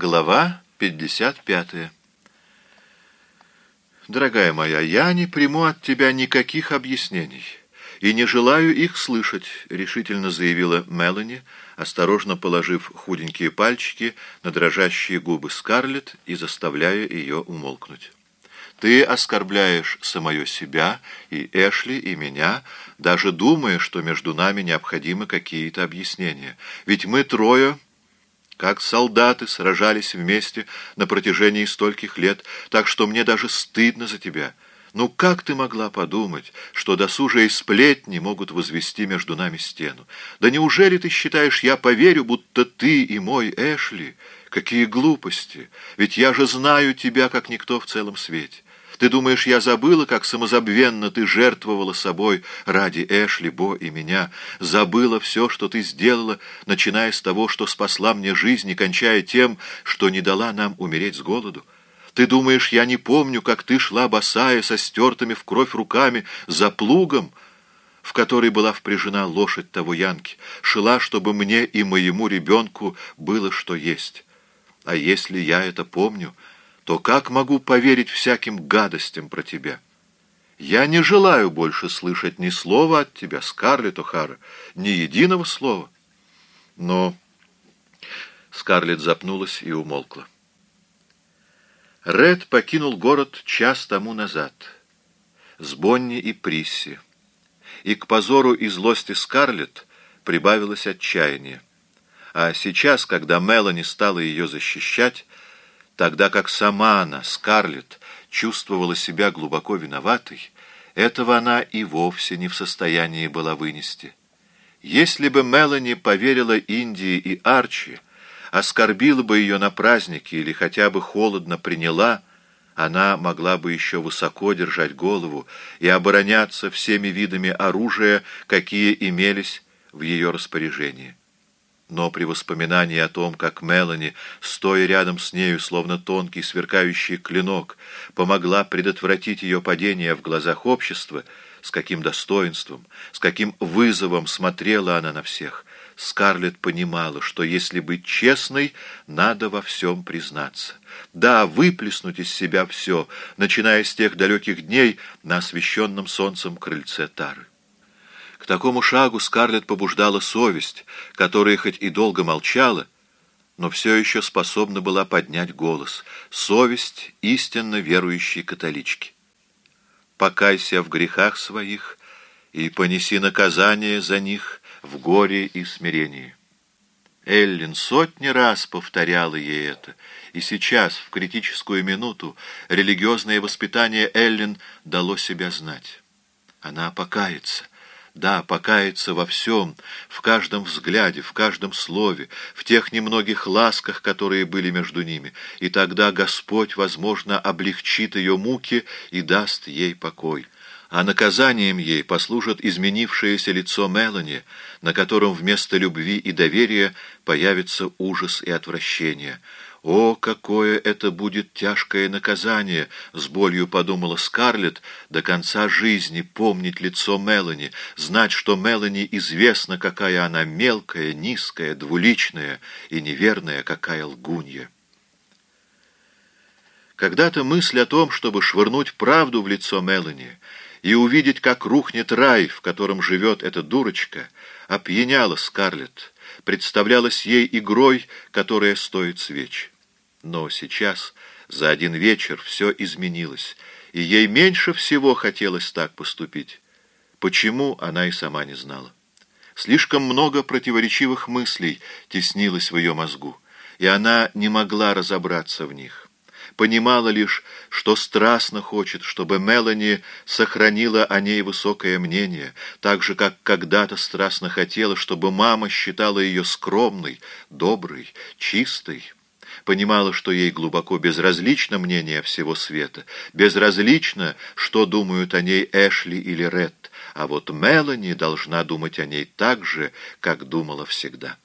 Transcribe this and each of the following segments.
Глава 55 «Дорогая моя, я не приму от тебя никаких объяснений и не желаю их слышать», — решительно заявила Мелани, осторожно положив худенькие пальчики на дрожащие губы Скарлетт и заставляя ее умолкнуть. «Ты оскорбляешь самое себя и Эшли, и меня, даже думая, что между нами необходимы какие-то объяснения. Ведь мы трое...» как солдаты сражались вместе на протяжении стольких лет, так что мне даже стыдно за тебя. Ну как ты могла подумать, что досужие сплетни могут возвести между нами стену? Да неужели ты считаешь, я поверю, будто ты и мой Эшли? Какие глупости! Ведь я же знаю тебя, как никто в целом свете. Ты думаешь, я забыла, как самозабвенно ты жертвовала собой ради Эшли, Бо и меня? Забыла все, что ты сделала, начиная с того, что спасла мне жизнь и кончая тем, что не дала нам умереть с голоду? Ты думаешь, я не помню, как ты шла босая, со стертыми в кровь руками, за плугом, в который была впряжена лошадь того Янки, шла, чтобы мне и моему ребенку было что есть? А если я это помню то как могу поверить всяким гадостям про тебя? Я не желаю больше слышать ни слова от тебя, Скарлетт О'Хара, ни единого слова. Но Скарлетт запнулась и умолкла. Ред покинул город час тому назад, с Бонни и Присси, и к позору и злости Скарлетт прибавилось отчаяние. А сейчас, когда Мелани стала ее защищать, Тогда как сама она, Скарлетт, чувствовала себя глубоко виноватой, этого она и вовсе не в состоянии была вынести. Если бы Мелани поверила Индии и Арчи, оскорбила бы ее на празднике или хотя бы холодно приняла, она могла бы еще высоко держать голову и обороняться всеми видами оружия, какие имелись в ее распоряжении. Но при воспоминании о том, как Мелани, стоя рядом с нею, словно тонкий сверкающий клинок, помогла предотвратить ее падение в глазах общества, с каким достоинством, с каким вызовом смотрела она на всех, Скарлетт понимала, что если быть честной, надо во всем признаться. Да, выплеснуть из себя все, начиная с тех далеких дней на освещенном солнцем крыльце Тары такому шагу Скарлетт побуждала совесть, которая хоть и долго молчала, но все еще способна была поднять голос. Совесть истинно верующей католички. «Покайся в грехах своих и понеси наказание за них в горе и смирении». Эллин сотни раз повторяла ей это, и сейчас, в критическую минуту, религиозное воспитание Эллин дало себя знать. Она покается — да, покаяться во всем, в каждом взгляде, в каждом слове, в тех немногих ласках, которые были между ними, и тогда Господь, возможно, облегчит ее муки и даст ей покой. А наказанием ей послужит изменившееся лицо Мелани, на котором вместо любви и доверия появится ужас и отвращение — «О, какое это будет тяжкое наказание!» — с болью подумала Скарлетт, до конца жизни помнить лицо Мелани, знать, что Мелани известно, какая она мелкая, низкая, двуличная и неверная, какая лгунья. Когда-то мысль о том, чтобы швырнуть правду в лицо Мелани и увидеть, как рухнет рай, в котором живет эта дурочка, опьяняла Скарлетт, представлялась ей игрой, которая стоит свеч. Но сейчас, за один вечер, все изменилось, и ей меньше всего хотелось так поступить. Почему, она и сама не знала. Слишком много противоречивых мыслей теснилось в ее мозгу, и она не могла разобраться в них понимала лишь, что страстно хочет, чтобы Мелани сохранила о ней высокое мнение, так же, как когда-то страстно хотела, чтобы мама считала ее скромной, доброй, чистой. Понимала, что ей глубоко безразлично мнение всего света, безразлично, что думают о ней Эшли или Ред, а вот Мелани должна думать о ней так же, как думала всегда.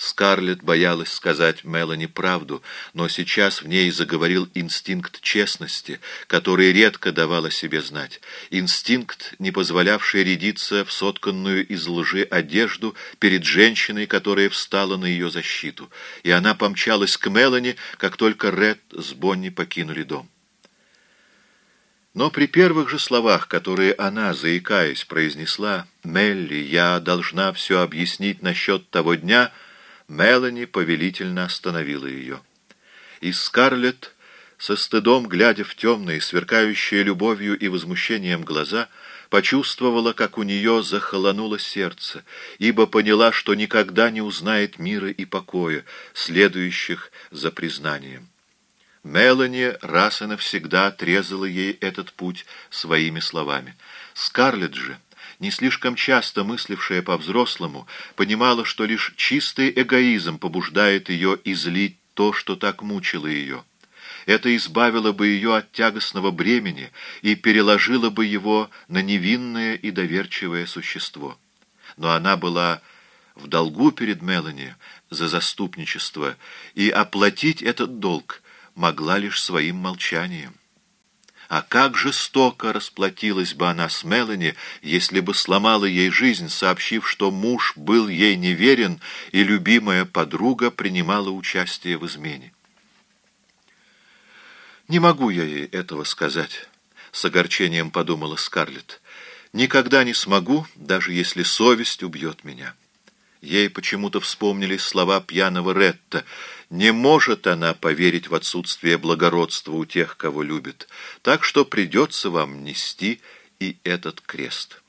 Скарлетт боялась сказать Мелани правду, но сейчас в ней заговорил инстинкт честности, который редко давал о себе знать. Инстинкт, не позволявший рядиться в сотканную из лжи одежду перед женщиной, которая встала на ее защиту. И она помчалась к Мелани, как только Ред с Бонни покинули дом. Но при первых же словах, которые она, заикаясь, произнесла «Мелли, я должна все объяснить насчет того дня», Мелани повелительно остановила ее. И Скарлетт, со стыдом глядя в темные, сверкающие любовью и возмущением глаза, почувствовала, как у нее захолонуло сердце, ибо поняла, что никогда не узнает мира и покоя, следующих за признанием. Мелани раз и навсегда отрезала ей этот путь своими словами. Скарлетт же не слишком часто мыслившая по-взрослому, понимала, что лишь чистый эгоизм побуждает ее излить то, что так мучило ее. Это избавило бы ее от тягостного бремени и переложило бы его на невинное и доверчивое существо. Но она была в долгу перед Мелани за заступничество, и оплатить этот долг могла лишь своим молчанием. А как жестоко расплатилась бы она с Мелани, если бы сломала ей жизнь, сообщив, что муж был ей неверен, и любимая подруга принимала участие в измене. «Не могу я ей этого сказать», — с огорчением подумала Скарлетт. «Никогда не смогу, даже если совесть убьет меня». Ей почему-то вспомнились слова пьяного Ретта. «Не может она поверить в отсутствие благородства у тех, кого любит, так что придется вам нести и этот крест».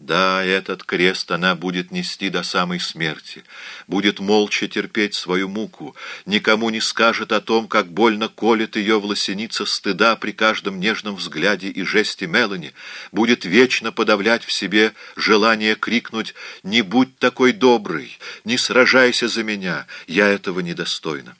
Да, этот крест она будет нести до самой смерти, будет молча терпеть свою муку, никому не скажет о том, как больно колет ее власеница стыда при каждом нежном взгляде и жесте Мелани, будет вечно подавлять в себе желание крикнуть «Не будь такой добрый, не сражайся за меня, я этого недостойна».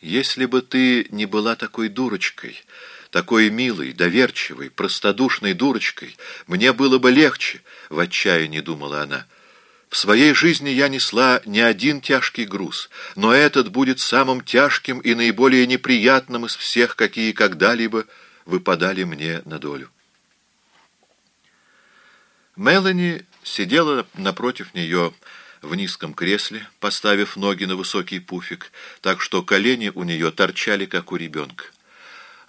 Если бы ты не была такой дурочкой, такой милой, доверчивой, простодушной дурочкой, мне было бы легче, — в отчаянии думала она. В своей жизни я несла не один тяжкий груз, но этот будет самым тяжким и наиболее неприятным из всех, какие когда-либо выпадали мне на долю. Мелани сидела напротив нее в низком кресле, поставив ноги на высокий пуфик, так что колени у нее торчали, как у ребенка.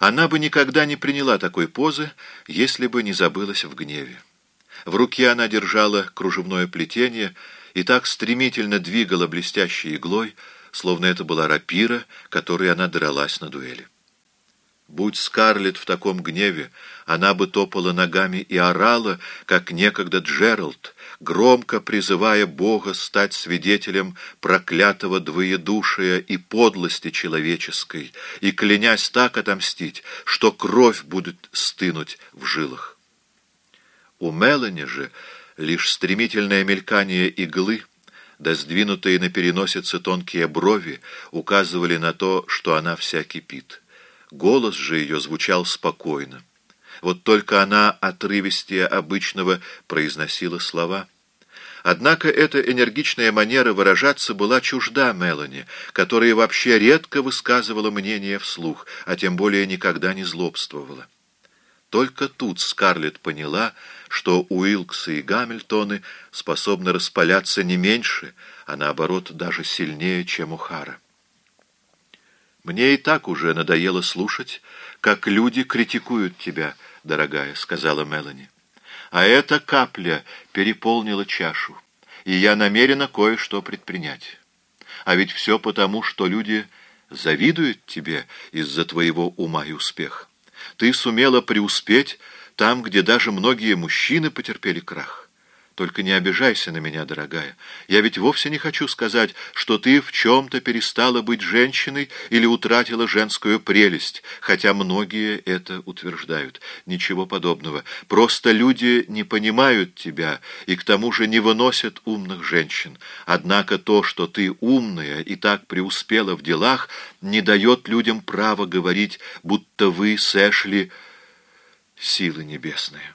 Она бы никогда не приняла такой позы, если бы не забылась в гневе. В руке она держала кружевное плетение и так стремительно двигала блестящей иглой, словно это была рапира, которой она дралась на дуэли. Будь Скарлетт в таком гневе, она бы топала ногами и орала, как некогда Джеральд, громко призывая Бога стать свидетелем проклятого двоедушия и подлости человеческой, и клянясь так отомстить, что кровь будет стынуть в жилах. У Мелани же лишь стремительное мелькание иглы, да сдвинутые на переносице тонкие брови указывали на то, что она вся кипит. Голос же ее звучал спокойно. Вот только она, отрывистее обычного, произносила слова. Однако эта энергичная манера выражаться была чужда Мелани, которая вообще редко высказывала мнение вслух, а тем более никогда не злобствовала. Только тут Скарлетт поняла, что Уилксы и Гамильтоны способны распаляться не меньше, а наоборот даже сильнее, чем у Хара. «Мне и так уже надоело слушать, как люди критикуют тебя, дорогая», — сказала Мелани. «А эта капля переполнила чашу, и я намерена кое-что предпринять. А ведь все потому, что люди завидуют тебе из-за твоего ума и успеха. Ты сумела преуспеть там, где даже многие мужчины потерпели крах. Только не обижайся на меня, дорогая. Я ведь вовсе не хочу сказать, что ты в чем-то перестала быть женщиной или утратила женскую прелесть, хотя многие это утверждают. Ничего подобного. Просто люди не понимают тебя и к тому же не выносят умных женщин. Однако то, что ты умная и так преуспела в делах, не дает людям права говорить, будто вы, Сэшли, силы небесные.